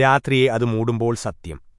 രാത്രിയെ അത് മൂടുമ്പോൾ സത്യം